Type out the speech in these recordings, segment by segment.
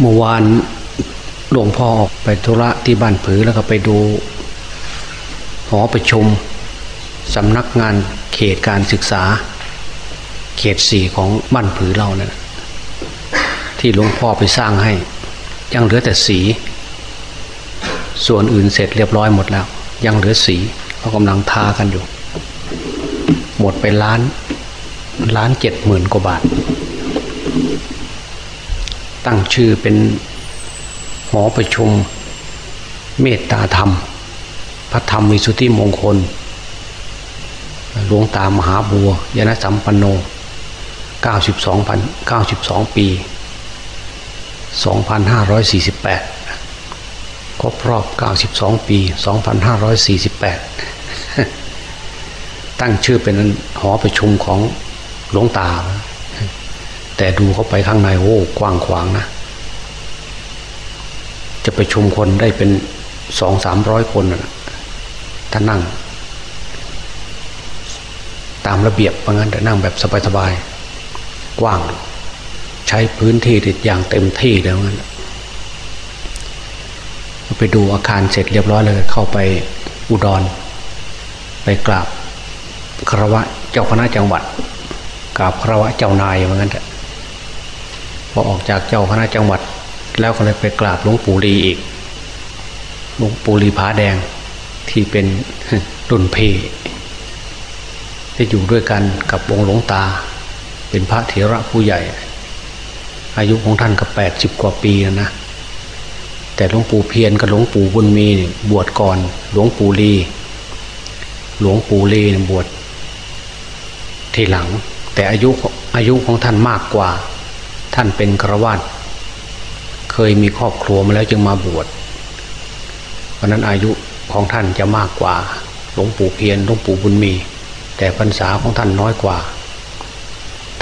เมื่อวานหลวงพ่อออกไปธุระที่บ้านผือแล้วก็ไปดู หอประชุมสำนักงานเขตการศึกษา เขตสี่ของบ้านผือเราเนี่ยที่หลวงพ่อไปสร้างให้ ยังเหลือแต่สี ส่วนอื่นเสร็จเรียบร้อยหมดแล้ว ยังเหลือสีเขากำลังทากันอยู่ หมดไปล้านล้านเจ็ดหมื่นกว่าบาท ตั้งชื่อเป็นหอประชุมเมตตาธรรม พระธรรมวิสุทธิมงคล หลวงตามหาบัวยานสัมปันโน 92พัน92 ปี 2548 ครบรอบ 92 ปี 2548 ตั้งชื่อเป็นหอประชุมของหลวงตา แต่ดูเข้าไปข้างในโอ้กว้างขวางนะ จะไปชมคนได้เป็นสองสามร้อยคนนะถ้านั่ง ตามระเบียบเพราะงั้นแต่นั่งแบบสบายๆกว้าง ใช้พื้นที่ติดอย่างเต็มที่แล้วงั้นไปดูอาคารเสร็จเรียบร้อยเลยเข้าไปอุดร ไปกราบครวะเจ้าคณะจังหวัดกราบครวะเจ้านายเหมือนกัน พอออกจากเจ้าคณะจังหวัด แล้วก็เลยไปกราบหลวงปู่ลีอีกหลวงปู่ลีผาแดงที่เป็นรุ่นพี่ได้อยู่ด้วยกันกับวงค์หลวงตา เป็นพระเถระผู้ใหญ่ อายุของท่านก็แปดสิบกว่าปีแล้วนะแต่หลวงปู่เพียรกับหลวงปู่บุญมีบวชก่อนหลวงปู่ลีหลวงปู่ลีบวชทีหลัง แต่อายุอายุของท่านมากกว่า ท่านเป็นกระวาดเคยมีครอบครัวมาแล้วจึงมาบวชเพราะนั้นอายุของท่านจะมากกว่าหลวงปู่เพียรหลวงปู่บุญมี แต่พรรษาของท่านน้อยกว่า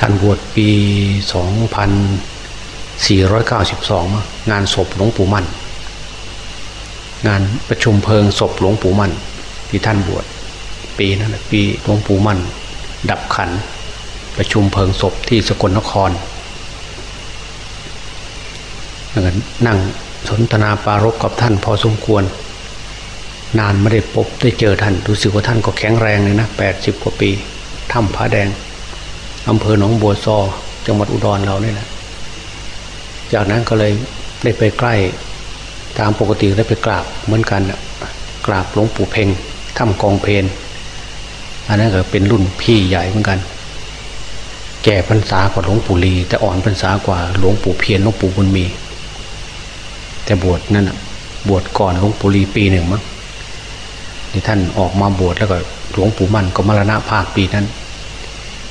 ท่านบวชปี 2492 งานศพหลวงปู่มั่น งานประชุมเพลิงศพหลวงปู่มั่น ที่ท่านบวชปีนั้นปีหลวงปู่มั่น ดับขันประชุมเพลิงศพที่สกลนคร นั่งสนทนาปารกกับท่านพอสมควร นานไม่ได้พบได้เจอท่านรู้สึกว่าท่านก็แข็งแรงเลยนะแปดสิบกว่าปีถ้ำผาแดงอำเภอหนองบัวซอจังหวัดอุดรเราเนี่ยแหละจากนั้นก็เลยได้ไปใกล้ตามปกติได้ไปกราบเหมือนกันกราบหลวงปู่เพ่งถ้ำกองเพนอันนั้นก็เป็นรุ่นพี่ใหญ่เหมือนกัน แก่พรรษากว่าหลวงปู่ลี แต่อ่อนพรรษากว่าหลวงปู่เพียรหลวงปู่บุญมี แต่บวชนั่นบวชก่อนหลวงปู่ลีปีหนึ่งมั้งที่ท่านออกมาบวชแล้วก็หลวงปู่มันก็มรณภาพปีนั้น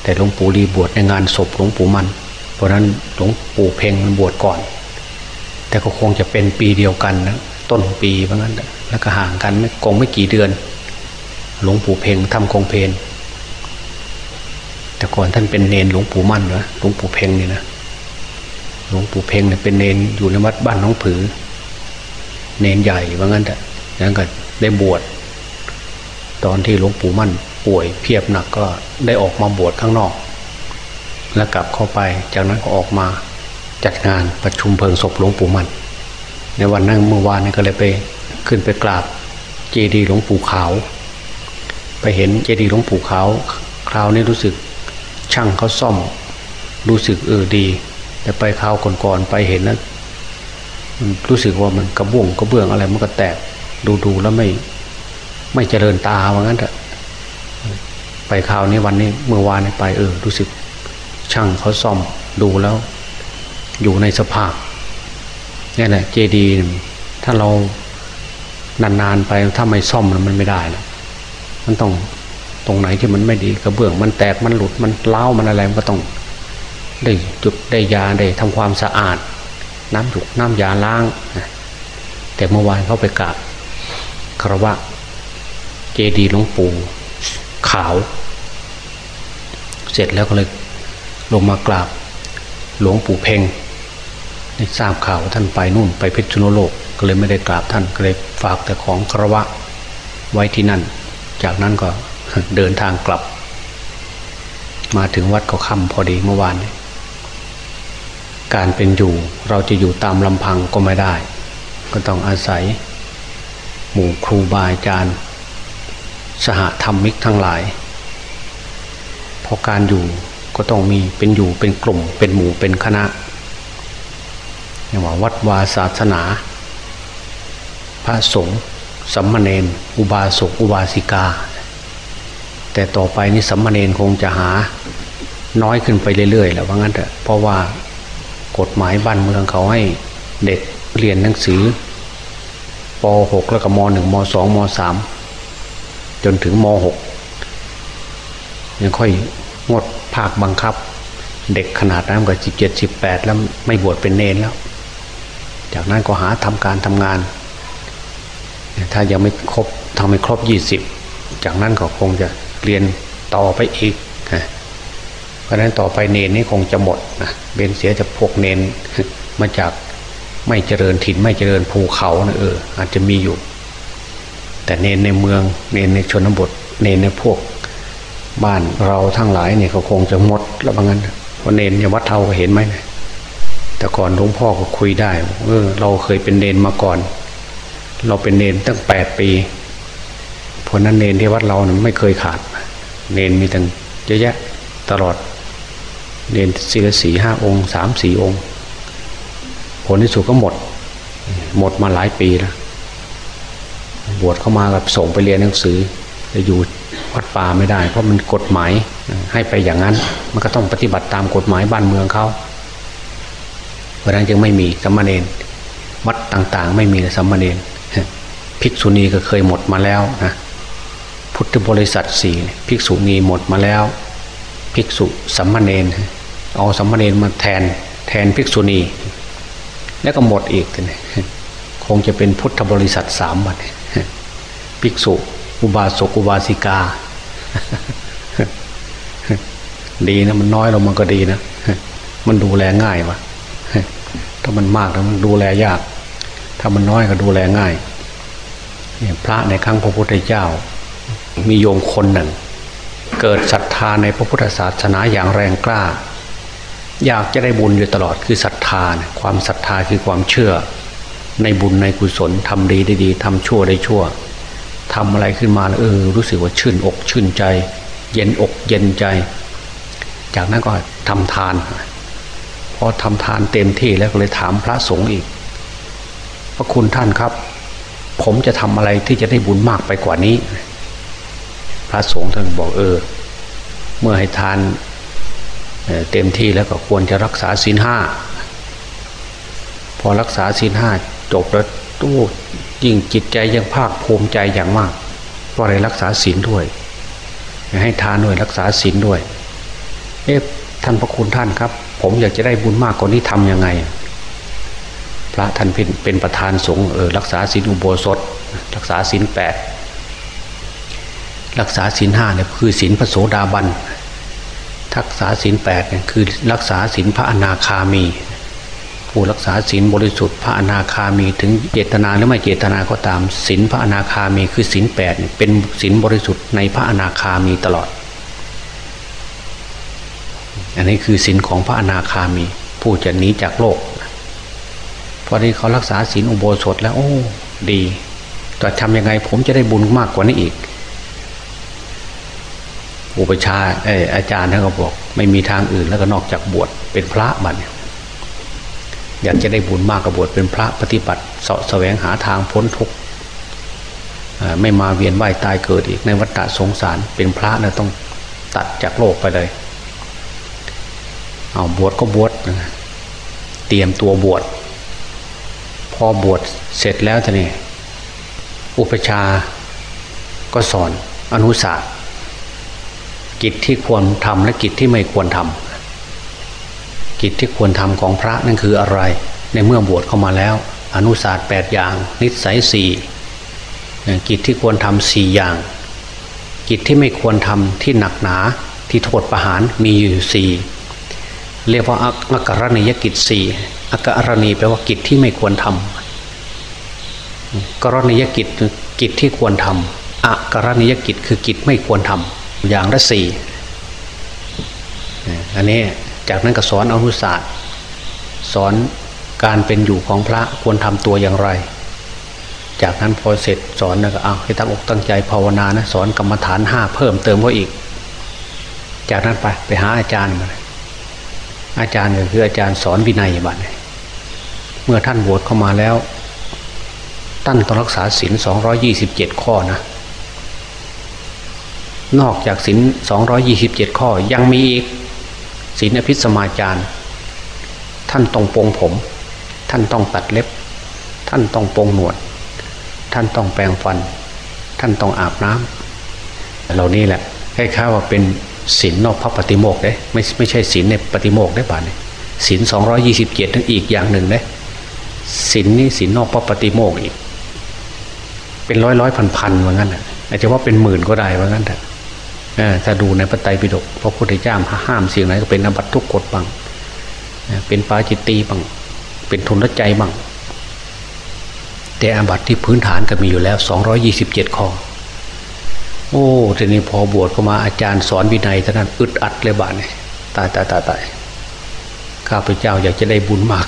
แต่หลวงปู่ลีบวชในงานศพหลวงปู่มัน เพราะนั้นหลวงปู่เพ่งบวชก่อน แต่ก็คงจะเป็นปีเดียวกันนะต้นปีเพราะงั้นแล้วก็ห่างกันไม่คงไม่กี่เดือน หลวงปู่เพ่งทำคงเพนแต่ก่อนท่านเป็นเนนหลวงปู่มั่นนะหลวงปู่เพ่งนี่นะหลวงปู่เพ่งเนี่ยเป็นเนนอยู่ในวัดบ้านน้องผือ เนนใหญ่ว่างั้นแต่ยังก็ได้บวชตอนที่หลวงปู่มั่นป่วยเพียบหนักก็ได้ออกมาบวชข้างนอก แล้วกลับเข้าไปจากนั้นก็ออกมาจัดงานประชุมเพลิงศพหลวงปู่มั่นในวันนั้นเมื่อวานนี้ก็เลยไปขึ้นไปกราบเจดีย์หลวงปู่ขาว ไปเห็นเจดีย์หลวงปู่ขาว คราวนี้รู้สึกช่างเขาซ่อม รู้สึกเออดี แต่ไปคราวก่อนๆไปเห็นนะ รู้สึกว่ามันกระบุ่งกระเบื้องอะไรมันก็แตกดูๆแล้วไม่ ไม่เจริญตาว่างั้นเถอะไปคราวนี้วันนี้เมื่อวานไปเออรู้สึก ช่างเขาซ่อมดูแล้ว อยู่ในสภาพนี่แหละเจดีถ้าเรานานๆไปถ้าไม่ซ่อมมันไม่ได้นะมันต้องตรงไหนที่มันไม่ดีกระเบื้อง มันแตกมันหลุดมันเล้ามันอะไรมันก็ต้อง ได้จุดได้ยาได้ทำความสะอาด น้ำจุกน้ำยาล้าง แต่เมื่อวานเขาไปกราบคารวะเจดีหลวงปู่ขาว เสร็จแล้วก็เลยลงมากราบหลวงปู่เพ่งได้ทราบข่าวท่านไปนู่นไปเพชรโลกก็เลยไม่ได้กราบท่านก็เลยฝากแต่ของคารวะไว้ที่นั่น จากนั้นก็เดินทางกลับ มาถึงวัดก็ค่ำพอดีเมื่อวาน การเป็นอยู่ เราจะอยู่ตามลำพังก็ไม่ได้ ก็ต้องอาศัย หมู่ครูบาอาจารย์ สหธรรมิกทั้งหลายเพราะการอยู่ก็ต้องมีเป็นอยู่เป็นกลุ่มเป็นหมู่เป็นคณะอย่างว่าวัดวาศาสนา พระสงฆ์สัมมาเนนอุบาสกอุบาสิกา แต่ต่อไปนี้สัมมาเนนคงจะหาน้อยขึ้นไปเรื่อยๆแล้วว่างั้นเถอะเพราะว่า กฎหมายบ้านเมืองเขาให้เด็กเรียนหนังสือป .6 แล้วก็ม .1 ม .2 ม .3 จนถึงม .6 ยังค่อยงดภาคบังคับ เด็กขนาดนั้นก็สิบเจ็ดสิบแปดแล้วไม่บวชเป็นเนนแล้ว จากนั้นก็หาทำการทำงาน ถ้ายังไม่ครบทำไม่ครบยี่สิบจากนั้นก็คงจะเรียนต่อไปอีก ราะนั้นต่อไปเนนนี่คงจะหมดนะเบนเสียจะพวกเนนมาจากไม่เจริญถิ่นไม่เจริญภูเขานะเอออาจจะมีอยู่ แต่เนนในเมืองเนนในชนบท เนนในพวก บ้านเราทั้งหลายเนี่ยเขาคงจะหมดแล้วบางงั้นพอเนนยวัดเท่าก็เห็นไหมแต่ก่อนหลวงพ่อก็คุยได้เออเราเคยเป็นเนนมาก่อน เราเป็นเนนตั้งแปดปีเพราะนั้นเนนที่วัดเราเนี่ยไม่เคยขาด เนนมีตั้งเยอะแยะตลอด เนนสี่สี่ห้าองค์สามสี่องค์ ผลที่สุดก็หมด หมดมาหลายปีแล้วบวชเข้ามากับส่งไปเรียนหนังสือจะอยู่วัดป่าไม่ได้ เพราะมันกฎหมายให้ไปอย่างนั้น มันก็ต้องปฏิบัติตามกฎหมายบ้านเมืองเขาเพราะนั้นจึงไม่มีสัมมาเนนวัดต่างๆ ไม่มีสัมมาเนนภิกษุณีก็เคยหมดมาแล้วนะพุทธบริษัทสี่ภิกษุณีหมดมาแล้ว ภิกษุสัมมาเนนเอาสัมมาเนนมาแทนแทนภิกษุณี แล้วก็หมดอีกเลยคงจะเป็นพุทธบริษัทสามวันภิกษุ อุบาสกอุบาสิกา ดีนะมันน้อยลงมันก็ดีนะมันดูแลง่ายวะถ้ามันมากแล้วมันดูแลยาก ถ้ามันน้อยก็ดูแลง่ายเนี่ยพระในครั้งพระพุทธเจ้า มีโยมคนหนึ่ง เกิดศรัทธาในพระพุทธศาสนาอย่างแรงกล้า อยากจะได้บุญอยู่ตลอดคือศรัทธาความศรัทธาคือความเชื่อ ในบุญในกุศลทำดีได้ดีทำชั่วได้ชั่วทำอะไรขึ้นมาเออรู้สึกว่าชื่นอกชื่นใจ เย็นอกเย็นใจ จากนั้นก็ทำทาน พอทำทานเต็มที่แล้วก็เลยถามพระสงฆ์อีก พระคุณท่านครับ ผมจะทำอะไรที่จะได้บุญมากไปกว่านี้ ระสงฆ์ท่านบอกเออ เมื่อให้ทานเต็มที่แล้วก็ควรจะรักษาศีลห้าพอรักษาศีลห้าจบแล้วตู้ยิ่งจิตใจยังภาคภูมิใจอย่างมากก็เลยรักษาศีลด้วย ให้ทานด้วยรักษาศีลด้วย เอ๊ะท่านพระคุณท่านครับ ผมอยากจะได้บุญมากกว่านี้ทำยังไง พระท่านเป็นเป็นประธานสงฆ์เออรักษาศีลอุโบสถ รักษาศีลแปด รักษาศีลห้าเนี่ยคือศีลพระโสดาบันรักษาศีลแปดเนี่ยคือรักษาศีลพระอนาคามี ผู้รักษาศีลบริสุทธิ์พระอนาคามีถึงเจตนาหรือไม่เจตนาก็ตามศีลพระอนาคามีคือศีลแปดเป็นศีลบริสุทธิ์ในพระอนาคามีตลอด อันนี้คือศีลของพระอนาคามี ผู้จะหนีจากโลกพอที่เขารักษาศีลอุโบสถแล้วโอ้ดีแต่ทำยังไงผมจะได้บุญมากกว่านี้อีก อุปชาอาจารย์ท่านก็บอก ไม่มีทางอื่นแล้วก็นอกจากบวชเป็นพระบัดเนี่ยอยากจะได้บุญมากกบวชเป็นพระปฏิบัติเสาะแสวงหาทางพ้นทุกข์ไม่มาเวียนว่ายตายเกิดอีกในวัฏสงสารเป็นพระนะต้องตัดจากโลกไปเลย เอาบวชก็บวชเตรียมตัวบวชพอบวชเสร็จแล้วท่านี่อุปชาก็สอนอนุสาส กิจที่ควรทำและกิจที่ไม่ควรทำกิจที่ควรทำของพระนั่นคืออะไร ในเมื่อบวชเข้ามาแล้ว อนุศาสตร์แปดอย่าง นิสัยสี่กิจที่ควรทำสี่อย่าง กิจที่ไม่ควรทำที่หนักหนาที่โทษประหารมีอยู่สี่เรียกว่าอักรณียกิจสี่อักรณีแปลว่ากิจที่ไม่ควรทำกรณียกิจกิจที่ควรทำอักรณียกิจคือกิจไม่ควรทำ อย่างละสี่อันนี้จากนั้นก็สอนอนุศาสตร์ สอนการเป็นอยู่ของพระควรทำตัวอย่างไร จากนั้นพอเสร็จสอนนะก็เอาให้ตั้งอกตั้งใจภาวนานะสอนกรรมฐานห้าเพิ่มเติมเขาอีก จากนั้นไปไปหาอาจารย์มาอาจารย์ก็คืออาจารย์สอนวินัยบัตเมื่อท่านบวชเข้ามาแล้วท่านต้องรักษาศีลสองยี่สิบเจ็ดข้อนะ นอกจากศีลสองยี่สิบเจ็ดข้อยังมีอีกศีลอภิสมาจารท่านต้องปรงผม ท่านต้องตัดเล็บ ท่านต้องปรงหนวด ท่านต้องแปรงฟัน ท่านต้องอาบน้ำเหล่านี้แหละให้ข้าว่าเป็นศีลนอกพระปฏิโมกได้ไม่ไม่ใช่ศีลในปฏิโมกได้ป่ะเนี่ยศีลสองยี่สิบเจ็ดนั่นอีกอย่างหนึ่งเด้ศีลนี่ศีลนอกพระปฏิโมกอีก เป็นร้อยร้อยพันพันว่างั้นอาจจะว่าเป็นหมื่นก็ได้ว่างั้นแต่ ถ้าดูในพระไตรปิฎกพระพุทธเจ้าห้ามสิ่งไหนก็เป็นอบัตทุกกฎบังเป็นปาจิตตีบังเป็นทุนละใจบังแต่อาบัตที่พื้นฐานก็มีอยู่แล้วสองยี่สิบเจ็ดข้อ โอ้ทีนี้พอบวชเข้ามาอาจารย์สอนวินัยท่านั้นอึดอัดเลยบาทเนี่ยตายตายตายตายข้าพเจ้าอยากจะได้บุญมาก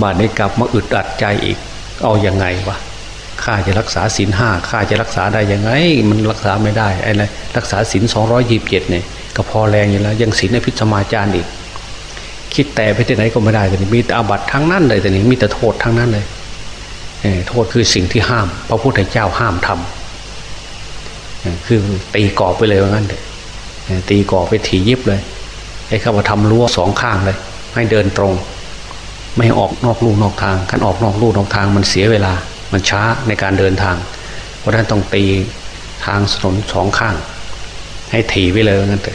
บาทนี้กลับมาอึดอัดใจอีก เอาอยัางไงวะ ข้าจะรักษาศีลห้าข้าจะรักษาได้ยังไง มันรักษาไม่ได้ไอ้ไรรักษาศีลสองร้อยยีิบเจ็ดเนี่ยก็พอแรงอยู่แล้ว ยังศีลในพิสมาจารอีก คิดแต่ไปที่ไหนก็ไม่ได้แต่นี้มีแต่อาบัตทั้งนั้นเลยแต่นี้มีแต่โทษทั้งนั้นเลยโทษคือสิ่งที่ห้าม พระพุทธเจ้าห้ามทำคือตีกรอบไปเลยว่างั้นเลยตีกรอบไปถียิบเลยให้ข้าว่าทำรั้วสองข้างเลย ให้เดินตรง ไม่ออกนอกลู่นอกทางขันออกนอกลู่นอกทางมันเสียเวลา มันช้าในการเดินทาง เพราะนั้นต้องตีทางถนนสองข้าง ให้ถีไปเลยงั้นแต่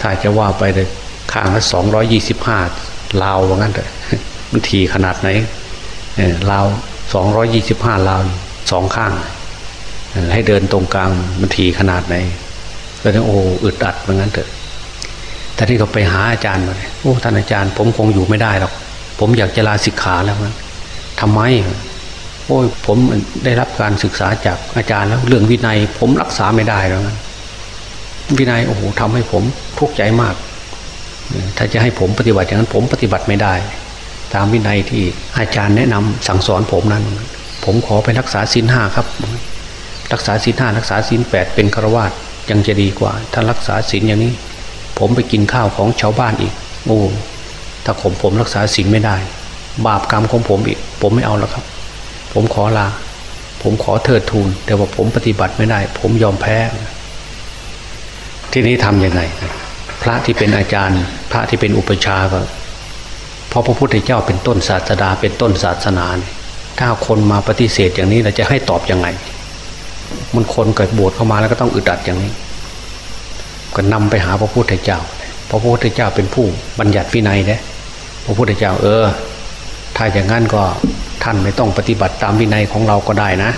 ถ้าจะว่าไปเลยข้างละสองร้อยยี่สิบห้าลาวว่างั้นแต่มันถีขนาดไหนลาวสองร้อยยี่สิบห้าลาวสองข้าง ให้เดินตรงกลางมันถีขนาดไหนก็ต้องโอ้อึดอัดว่างั้นเถอะแต่ที่เขาไปหาอาจารย์มาโอ้ท่านอาจารย์ ผมคงอยู่ไม่ได้หรอกผมอยากจะลาสิกขาแล้วนะทำไม โอ้ยผมได้รับการศึกษาจากอาจารย์แล้วเรื่องวินัย ผมรักษาไม่ได้แล้วนะวินัยโอ้โหทำให้ผมทุกข์ใจมาก ถ้าจะให้ผมปฏิบัติอย่างนั้น ผมปฏิบัติไม่ได้ ตามวินัยที่อาจารย์แนะนำสั่งสอนผมนั้น ผมขอไปรักษาศีลห้าครับ รักษาศีลห้ารักษาศีลแปดเป็นฆราวาสยังจะดีกว่า ถ้ารักษาศีลอย่างนี้ ผมไปกินข้าวของชาวบ้านอีกโอ้ถ้าผมผมรักษาศีลไม่ได้ บาปกรรมของผมอีก ผมไม่เอาแล้วครับ ผมขอลา ผมขอเทิดทูน แต่ว่าผมปฏิบัติไม่ได้ ผมยอมแพ้ ที่นี้ทำยังไง พระที่เป็นอาจารย์ พระที่เป็นอุปชาก็พอพระพุทธเจ้าเป็นต้นศาสดา เป็นต้นศาสนาถ้าคนมาปฏิเสธอย่างนี้เราจะให้ตอบยังไง มันคนเกิดบวชเข้ามาแล้วก็ต้องอึดอัดอย่างนี้ ก็นำไปหาพระพุทธเจ้าพระพุทธเจ้าเป็นผู้บัญญัติวินัยเนี่ยพระพุทธเจ้าเออ ถ้าอย่างนั้นก็ ท่านไม่ต้องปฏิบัติตามวินัยของเราก็ได้นะ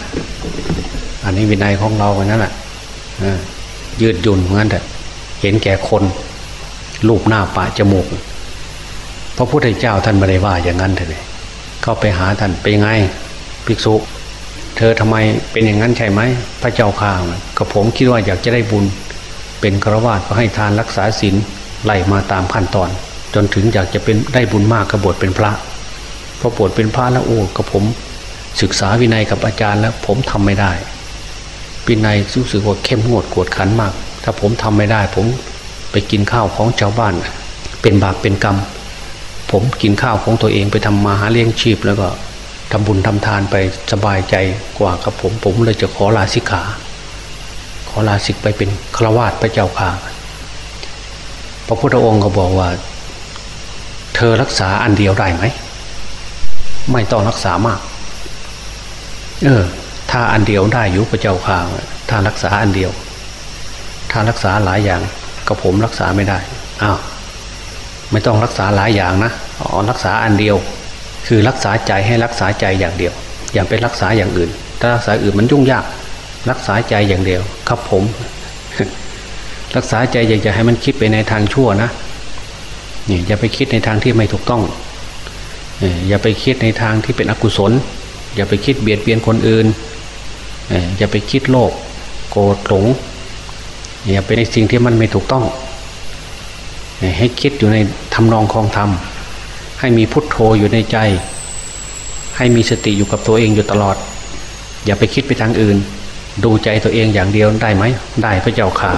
อันนี้วินัยของเราแค่นั้นแหละยืดหยุ่นเหมือนกันแต่เห็นแก่คนรูปหน้าปะจมูกพระพุทธเจ้าท่านไม่ได้ว่าอย่างนั้นเลยเข้าไปหาท่านเป็นไงภิกษุ เธอทำไมเป็นอย่างนั้นใช่ไหมพระเจ้าข่าวก็ผมคิดว่าอยากจะได้บุญ เป็นกระวาดก็ให้ทานรักษาศีลไล่มาตามขั้นตอน จนถึงอยากจะเป็นได้บุญมากกระบวชเป็นพระ พอปวดเป็นพระแล้วโอ้กับผม ศึกษาวินัยกับอาจารย์แล้ว ผมทำไม่ได้วินัยรู้สึกว่าเข้มงวดกวดขันมาก ถ้าผมทำไม่ได้ ผมไปกินข้าวของชาวบ้าน เป็นบาปเป็นกรรม ผมกินข้าวของตัวเองไปทำมาหาเลี้ยงชีพแล้วก็ทำบุญทำทานไปสบายใจกว่ากับผม ผมเลยจะขอลาสิกขา ขอลาสิกไปเป็นฆราวาสพระเจ้าข่าพระพุทธองค์ก็บอกว่า เธอรักษาอันเดียวได้ไหม ไม่ต้องรักษามาก เออ ถ้าอันเดียวได้อยู่พระเจ้าข่าถ้ารักษาอันเดียว ถ้ารักษาหลายอย่างก็ผมรักษาไม่ได้อ้าวไม่ต้องรักษาหลายอย่างนะอ๋อรักษาอันเดียว คือรักษาใจให้รักษาใจอย่างเดียว อย่าไปรักษาอย่างอื่น ถ้ารักษาอื่นมันยุ่งยาก รักษาใจอย่างเดียว ครับผม รักษาใจอย่าจะให้มันคิดไปในทางชั่วนะนี่อย่าไปคิดในทางที่ไม่ถูกต้อง อย่าไปคิดในทางที่เป็นอกุศล อย่าไปคิดเบียดเบียนคนอื่น อย่าไปคิดโลภโกรธหลง อย่าไปในสิ่งที่มันไม่ถูกต้อง ให้คิดอยู่ในทำนองคลองธรรม ให้มีพุทโธอยู่ในใจ ให้มีสติอยู่กับตัวเองอยู่ตลอด อย่าไปคิดไปทางอื่น ดูใจตัวเองอย่างเดียวได้ไหม ได้พระเจ้าข่า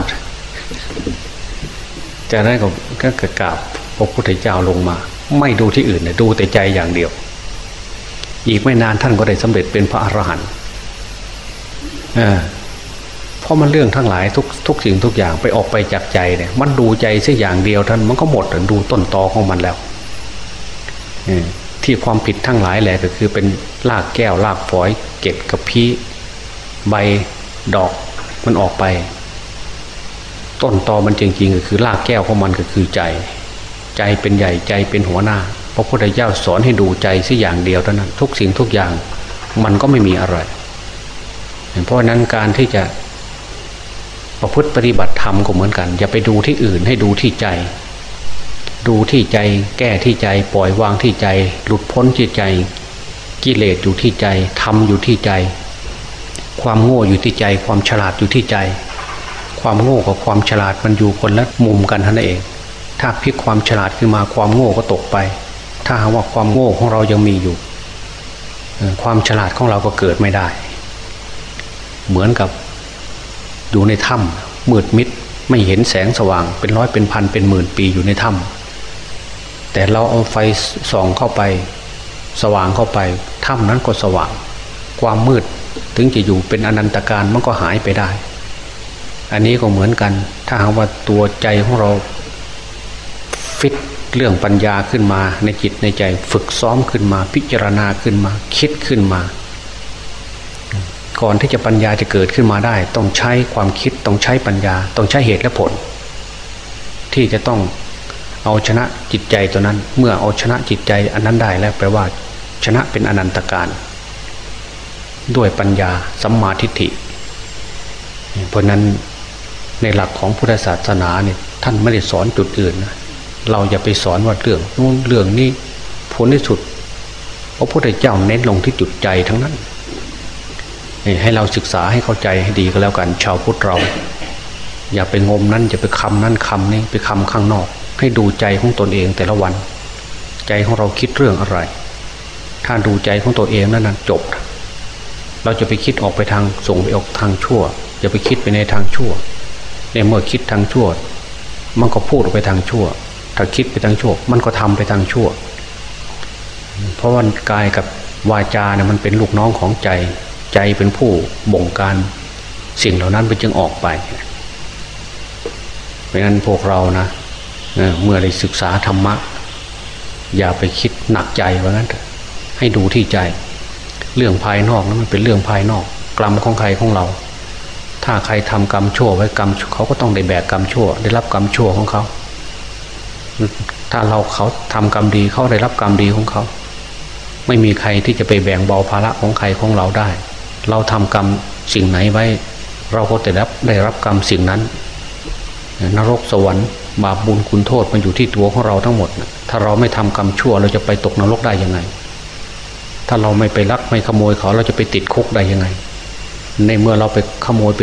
จากนั้นก็ก็เกิดกราบพระพุทธเจ้าลงมา ไม่ดูที่อื่นดูแต่ใจอย่างเดียว อีกไม่นานท่านก็ได้สำเร็จเป็นพระอรหันต์เพราะมันเรื่องทั้งหลายทุกทุกสิ่งทุกอย่างไปออกไปจากใจเนี่ย มันดูใจเสียอย่างเดียวท่านมันก็หมดดูต้นตอของมันแล้วที่ความผิดทั้งหลายแหละก็คือเป็นลากแก้วลากฝอย เก็ดกระพี้ใบดอกมันออกไป ต้นตอมันจริงๆก็คือลากแก้วของมันก็คือใจ ใจเป็นใหญ่ใจเป็นหัวหน้า พระพุทธเจ้าสอนให้ดูใจสิอย่างเดียวเท่านั้นทุกสิ่งทุกอย่างมันก็ไม่มีอะไร เพราะนั้นการที่จะประพฤติปฏิบัติธรรมก็เหมือนกัน อย่าไปดูที่อื่นให้ดูที่ใจ ดูที่ใจแก้ที่ใจปล่อยวางที่ใจ หลุดพ้นที่ใจ กิเลสอยู่ที่ใจธรรมอยู่ที่ใจ ความโง่อยู่ที่ใจ ความฉลาดอยู่ที่ใจ ความโง่กับความฉลาดมันอยู่คนละมุมกันท่านเอง ถ้าพลิกความฉลาดขึ้นมาความโง่ก็ตกไป ถ้าหากว่าความโง่ของเรายังมีอยู่ ความฉลาดของเราก็เกิดไม่ได้ เหมือนกับอยู่ในถ้ำมืดมิดไม่เห็นแสงสว่าง เป็นร้อยเป็นพันเป็นหมื่นปีอยู่ในถ้ำแต่เราเอาไฟส่องเข้าไป สว่างเข้าไปถ้ำนั้นก็สว่าง ความมืดถึงจะอยู่เป็นอนันตการมันก็หายไปได้ อันนี้ก็เหมือนกัน ถ้าหากว่าตัวใจของเรา ฟิตเรื่องปัญญาขึ้นมาในจิตในใจ ฝึกซ้อมขึ้นมาพิจารณาขึ้นมา คิดขึ้นมา ก่อนที่จะปัญญาจะเกิดขึ้นมาได้ ต้องใช้ความคิดต้องใช้ปัญญา ต้องใช้เหตุและผล ที่จะต้องเอาชนะจิตใจตัวนั้น เมื่อเอาชนะจิตใจอันนั้นได้แล้วแปลว่า ชนะเป็นอนันตการด้วยปัญญาสัมมาทิฏฐิ เพราะนั้นในหลักของพุทธศาสนาเนี่ยท่านไม่ได้สอนจุดอื่นนะ เราอย่าไปสอนว่าเรื่องนู้นเรื่องนี้ผลที่สุดพระพุทธเจ้าเน้นลงที่จุดใจทั้งนั้น ให้เราศึกษาให้เข้าใจให้ดีก็แล้วกัน ชาวพุทธเรา อย่าไปงมนั้นอย่าไปคำนั้นคำนี้ไปคำข้างนอก ให้ดูใจของตนเองแต่ละวัน ใจของเราคิดเรื่องอะไร ถ้าดูใจของตัวเองนั้นจบ เราจะไปคิดออกไปทางส่งไปออกทางชั่วอย่าไปคิดไปในทางชั่วในเมื่อคิดทางชั่ว มันก็พูดออกไปทางชั่ว ถ้าคิดไปทางชั่ว มันก็ทำไปทางชั่ว เพราะว่ากายกับวาจาเนี่ยมันเป็นลูกน้องของใจ ใจเป็นผู้บงการสิ่งเหล่านั้นไปจึงออกไป เพราะนั้นพวกเรานะเมื่อได้ศึกษาธรรมะ อย่าไปคิดหนักใจว่างั้นให้ดูที่ใจ เรื่องภายนอกนั้นมันเป็นเรื่องภายนอก กรรมของใครของเรา ถ้าใครทำกรรมชั่วไว้กรรมเขาก็ต้องได้แบกกรรมชั่ว ได้รับกรรมชั่วของเขา ถ้าเราเขาทำกรรมดีเขาได้รับกรรมดีของเขา ไม่มีใครที่จะไปแบ่งเบาภาระของใครของเราได้ เราทำกรรมสิ่งไหนไว้ เราก็จะรับได้รับกรรมสิ่งนั้น นรกสวรรค์บาปบุญคุณโทษมันอยู่ที่ตัวของเราทั้งหมด ถ้าเราไม่ทำกรรมชั่วเราจะไปตกนรกได้ยังไง ถ้าเราไม่ไปลักไม่ขโมยเขาเราจะไปติดคุกได้ยังไง ในเมื่อเราไปขโมยไป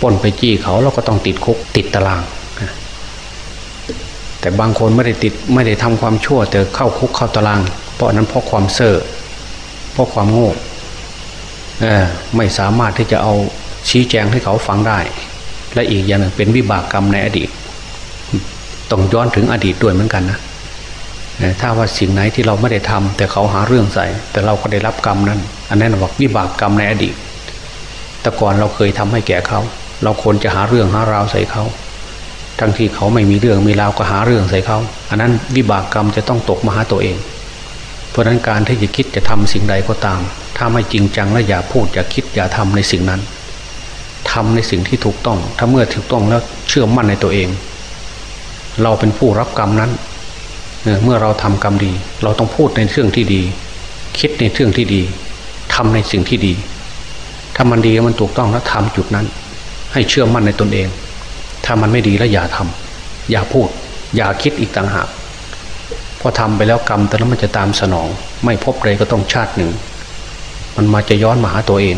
ป้นไปจี้เขาเราก็ต้องติดคุกติดตาราง แต่บางคนไม่ได้ติดไม่ได้ทำความชั่ว แต่เข้าคุกเข้าตาราง เพราะนั้นเพราะความเซ่อเพราะความโง่ไม่สามารถที่จะเอาชี้แจงให้เขาฟังได้ และอีกอย่างหนึ่งเป็นวิบากกรรมในอดีตต้องย้อนถึงอดีตด้วยเหมือนกันนะถ้าว่าสิ่งไหนที่เราไม่ได้ทำแต่เขาหาเรื่องใส่ แต่เราก็ได้รับกรรมนั้น อันนั้นว่าวิบากกรรมในอดีตแต่ก่อนเราเคยทำให้แก่เขา เราควรจะหาเรื่องหาราวใส่เขา ทั้งที่เขาไม่มีเรื่องมีราวก็หาเรื่องใส่เขาอันนั้นวิบากกรรมจะต้องตกมาหาตัวเอง เพราะนั้นการที่จะคิดจะทำสิ่งใดก็ตาม ถ้าไม่จริงจังและอย่าพูดอย่าคิดอย่าทำในสิ่งนั้นทำในสิ่งที่ถูกต้อง ถ้าเมื่อถูกต้องแล้วเชื่อมั่นในตัวเอง เราเป็นผู้รับกรรมนั้นเมื่อเราทำกรรมดี เราต้องพูดในเรื่องที่ดี คิดในเรื่องที่ดีทำในสิ่งที่ดีถ้ามันดีมันถูกต้องแล้วทำจุดนั้น ให้เชื่อมั่นในตนเอง ถ้ามันไม่ดีแล้วอย่าทำอย่าพูด อย่าคิดอีกต่างหากพอทำไปแล้วกรรมแต่ล้วมันจะตามสนอง ไม่พบเลยก็ต้องชาติหนึ่ง มันมาจะย้อนมาหาตัวเอง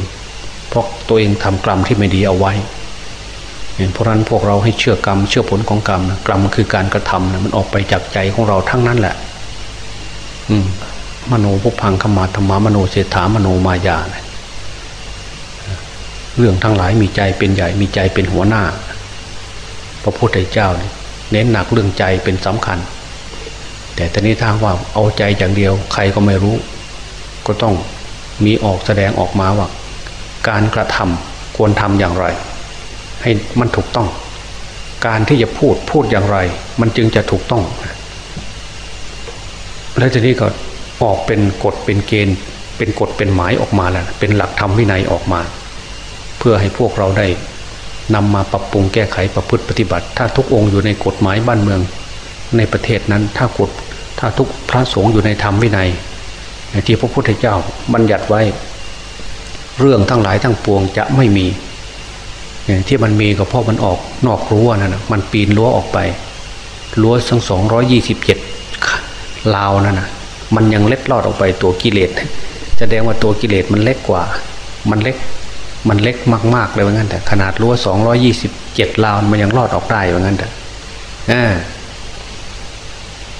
เพราะตัวเองทำกรรมที่ไม่ดีเอาไว้เพราะนั้นพวกเราให้เชื่อกรรม เชื่อผลของกรรมนะกรรมคือการกระทำนะมันออกไปจากใจของเราทั้งนั้นแหละ อืมมโนภพังขมาธรรมามโนเศรษฐามโนมายานะเรื่องทั้งหลายมีใจเป็นใหญ่มีใจเป็นหัวหน้า พระพุทธเจ้าเน้นหนักเรื่องใจเป็นสำคัญ แต่ตอนนี้ถ้าว่าเอาใจอย่างเดียวใครก็ไม่รู้ ก็ต้องมีออกแสดงออกมาว่า การกระทำควรทำอย่างไร ให้มันถูกต้อง การที่จะพูดพูดอย่างไร มันจึงจะถูกต้อง แล้วทีนี้ก็ออกเป็นกฎเป็นเกณฑ์ เป็นกฎเป็นหมายออกมาแล้วเป็นหลักธรรมวินัยออกมา เพื่อให้พวกเราได้ นำมาปรับปรุงแก้ไขประพฤติปฏิบัติ ถ้าทุกองค์อยู่ในกฎหมายบ้านเมือง ในประเทศนั้นถ้ากฎถ้าทุกพระสงฆ์อยู่ในธรรมวินัยที่พระพุทธเจ้าบัญญัติไว้ เรื่องทั้งหลายทั้งปวงจะไม่มีที่มันมีก็เพราะมันออกนอกรั้วนั่นนะมันปีนรั้วออกไปรั้วทั้งสองร้อยี่สิบเจ็ดลาวนั่นนะมันยังเล็ดลอดออกไปตัวกิเลสแสดงว่าตัวกิเลสมันเล็กกว่า มันเล็ก มันเล็กมาก ๆ เลยว่างั้นแต่ขนาดรั้วสองร้อยี่สิบเจ็ดลาวมันยังรอดออกได้ว่างั้นแต่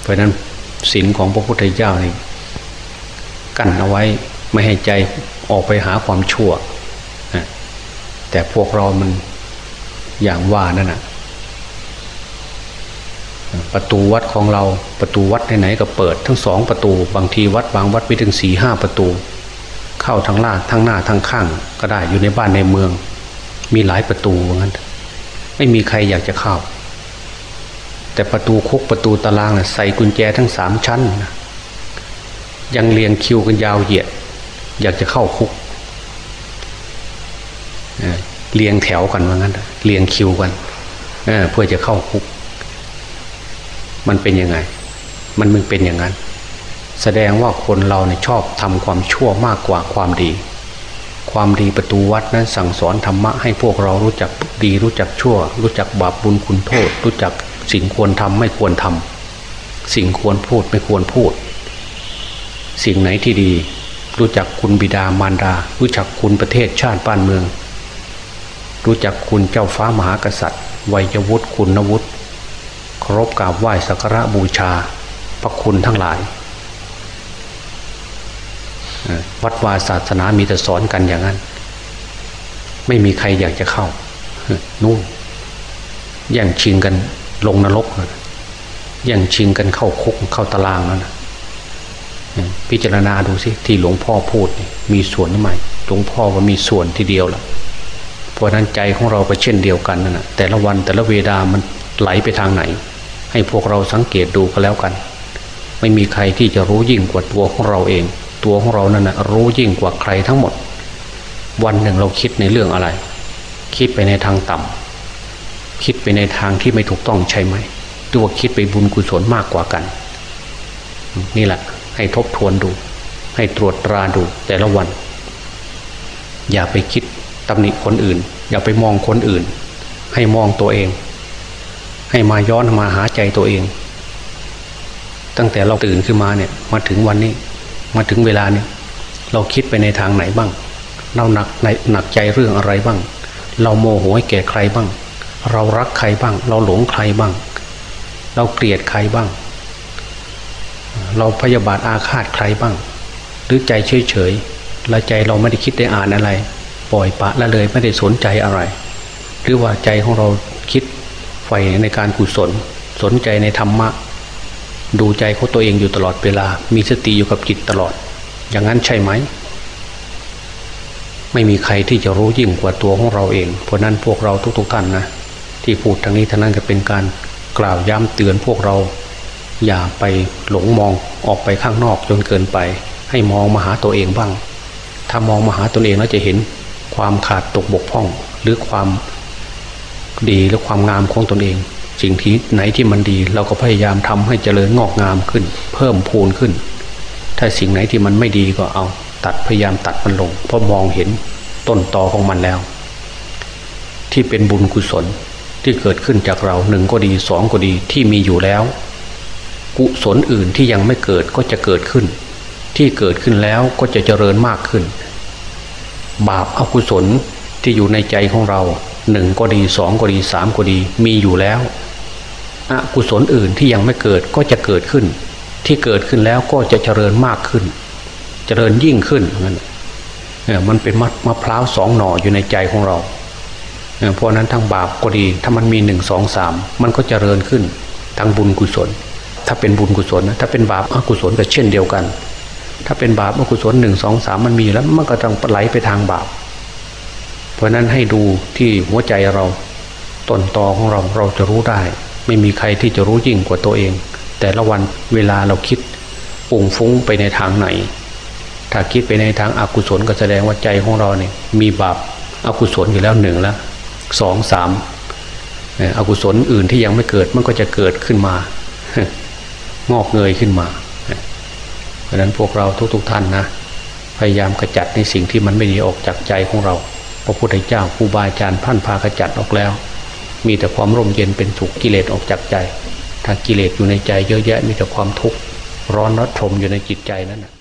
เพราะนั้นศีลของพระพุทธเจ้านี่กั้นเอาไว้ไม่ให้ใจออกไปหาความชั่วแต่พวกเรามันอย่างว่านั่นนะประตูวัดของเราประตูวัดไหนๆก็เปิด ทั้งสองประตู บางทีวัดบางวัดไปถึงสี่ห้าประตู เข้าทั้งล่าทั้งหน้าทั้งข้าง ก็ได้อยู่ในบ้านในเมือง มีหลายประตูงั้น ไม่มีใครอยากจะเข้า แต่ประตูคุกประตูตารางนะใส่กุญแจทั้งสามชั้นนะยังเรียงคิวกันยาวเหยียด อยากจะเข้าคุกเรียงแถวกันว่างั้นเรียงคิวกันเพื่อจะเข้าคุก มันเป็นยังไง มันมึงเป็นอย่างนั้น แสดงว่าคนเราเนี่ยชอบทำความชั่วมากกว่าความดี ความดีประตูวัดนั้นสั่งสอนธรรมะให้พวกเรารู้จักดีรู้จักชั่ว รู้จักบาปบุญคุณโทษ รู้จักสิ่งควรทำไม่ควรทำสิ่งควรพูดไม่ควรพูด สิ่งไหนที่ดี รู้จักคุณบิดามารดา รู้จักคุณประเทศชาติบ้านเมือง รู้จักคุณเจ้าฟ้ามหากษัตริย์วัยวุฒิคุณวุฒิเคารพกราบไหว้สักการะบูชา พระคุณทั้งหลาย วัดวาศาสนามีแต่สอนกันอย่างนั้น ไม่มีใครอยากจะเข้านู่นแย่งชิงกันลงนรกแย่งชิงกันเข้าคุกเข้าตารางนั่นะพิจารณาดูสิที่หลวงพ่อพูดมีส่วนหรือไม่หลวงพ่อว่ามีส่วนทีเดียวละเพราะนั้นใจของเราก็เช่นเดียวกันนั่นแหะแต่ละวันแต่ละเวลามันไหลไปทางไหน ให้พวกเราสังเกตดูก็แล้วกัน ไม่มีใครที่จะรู้ยิ่งกว่าตัวของเราเอง ตัวของเรานั่นนะรู้ยิ่งกว่าใครทั้งหมด วันหนึ่งเราคิดในเรื่องอะไร คิดไปในทางต่ำคิดไปในทางที่ไม่ถูกต้องใช่ไหมตัวคิดไปบุญกุศลมากกว่ากัน นี่แหละ ให้ทบทวนดู ให้ตรวจตราดูแต่ละวัน อย่าไปคิดตำหนิคนอื่น อย่าไปมองคนอื่น ให้มองตัวเอง ให้มาย้อนมาหาใจตัวเอง ตั้งแต่เราตื่นขึ้นมาเนี่ยมาถึงวันนี้ มาถึงเวลาเนี่ยเราคิดไปในทางไหนบ้าง เราหนักในหนักใจเรื่องอะไรบ้าง เราโมโหให้แก่ใครบ้าง เรารักใครบ้าง เราหลงใครบ้าง เราเกลียดใครบ้าง เราพยาบาทอาฆาตใครบ้าง หรือใจเฉยเฉยละใจเราไม่ได้คิดได้อ่านอะไร ปล่อยปะละเลยไม่ได้สนใจอะไร หรือว่าใจของเราคิดใฝ่ในการกุศล สนใจในธรรมะ ดูใจเขาตัวเองอยู่ตลอดเวลา มีสติอยู่กับจิตตลอด อย่างนั้นใช่ไหม ไม่มีใครที่จะรู้ยิ่งกว่าตัวของเราเอง เพราะนั้นพวกเราทุกๆท่านนะที่พูดทางนี้ท่านั้นก็เป็นการกล่าวย้ำเตือนพวกเรา อย่าไปหลงมองออกไปข้างนอกจนเกินไป ให้มองมาหาตัวเองบ้าง ถ้ามองมาหาตัวเองแล้วจะเห็นความขาดตกบกพร่อง หรือความดีและความงามของตนเอง สิ่งที่ไหนที่มันดี เราก็พยายามทำให้เจริญงอกงามขึ้น เพิ่มพูนขึ้น ถ้าสิ่งไหนที่มันไม่ดีก็เอา ตัดพยายามตัดมันลง เพราะมองเห็นต้นตอของมันแล้ว ที่เป็นบุญกุศลที่เกิดขึ้นจากเราหนึ่งก็ดีสองก็ดีที่มีอยู่แล้ว กุศลอื่นที่ยังไม่เกิดก็จะเกิดขึ้น ที่เกิดขึ้นแล้วก็จะเจริญมากขึ้น บาปอกุศลที่อยู่ในใจของเราหนึ่งก็ดีสองก็ดีสามก็ดีมีอยู่แล้ว อกุศลอื่นที่ยังไม่เกิดก็จะเกิดขึ้น ที่เกิดขึ้นแล้วก็จะเจริญมากขึ้น เจริญยิ่งขึ้นนั่นมันเป็นมัดมะพร้าวสองหน่ออยู่ในใจของเราเพราะนั้นทั้งบาปก็ดีถ้ามันมีหนึ่งสองสามมันก็เจริญขึ้นทั้งบุญกุศล ถ้าเป็นบุญกุศลนะถ้าเป็นบาปอกุศลก็เช่นเดียวกัน ถ้าเป็นบาปอกุศลหนึ่งสองสามมันมีแล้วมันก็ต้องไหลไปทางบาป เพราะนั้นให้ดูที่หัวใจเราต้นตอของเราเราจะรู้ได้ ไม่มีใครที่จะรู้ยิ่งกว่าตัวเอง แต่ละวันเวลาเราคิดปุ่งฟุ้งไปในทางไหน ถ้าคิดไปในทางอากุศลก็แสดงว่าใจของเราเนี่ยมีบาปอากุศลอยู่แล้วหนึ่งแล้วสองสามอกุศลอื่นที่ยังไม่เกิดมันก็จะเกิดขึ้นมางอกเงยขึ้นมา เพราะนั้นพวกเราทุกๆทท่านนะ พยายามขจัดในสิ่งที่มันไม่ดีออกจากใจของเรา พระพุทธเจ้าครูบาอาจารย์พันพาขจัดออกแล้ว มีแต่ความร่มเย็นเป็นสุขกิเลสออกจากใจ ถ้ากิเลสอยู่ในใจเยอะแยะมีแต่ความทุกข์ร้อนรัดทมอยู่ในจิตใจนั่นนะ